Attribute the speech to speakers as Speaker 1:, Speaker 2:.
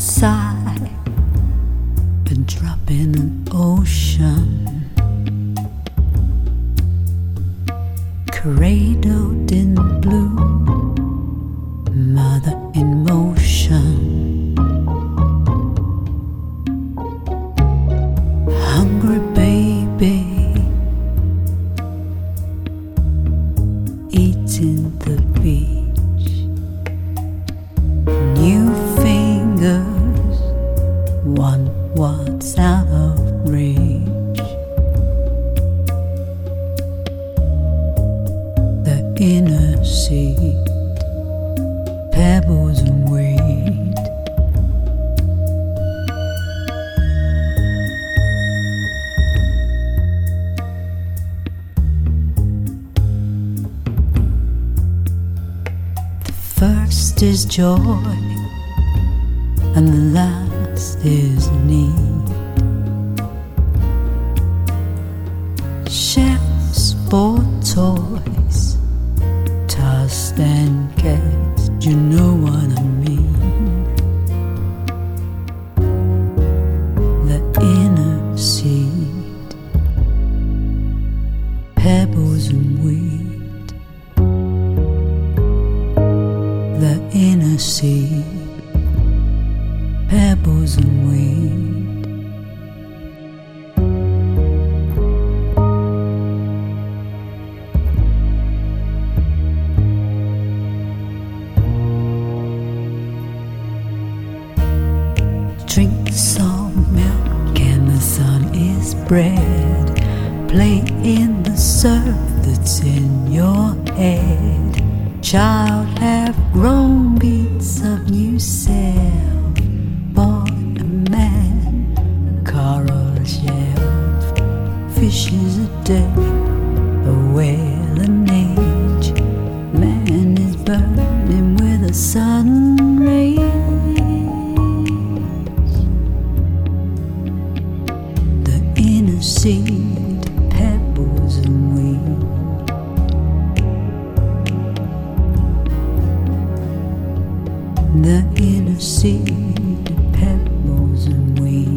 Speaker 1: sigh. Been dropping an ocean, cradled in blue, mother in motion. The inner seat, pebbles and weed. The first is joy, and the last is need. For toys, inner pebbles and weed. Drink some milk and the sun is bread. Play in the surf that's in your head. Child have grown beats of new self. Boy a man, coral shelf. Fishes a day, a whale an age. Man is burning with a sun ray. the inner seed, the inner sea seed pebbles and weeds.